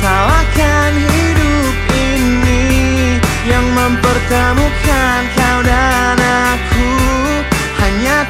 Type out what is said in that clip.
salahkan hidup ini Yang mempertemukan kau dan aku. Hanya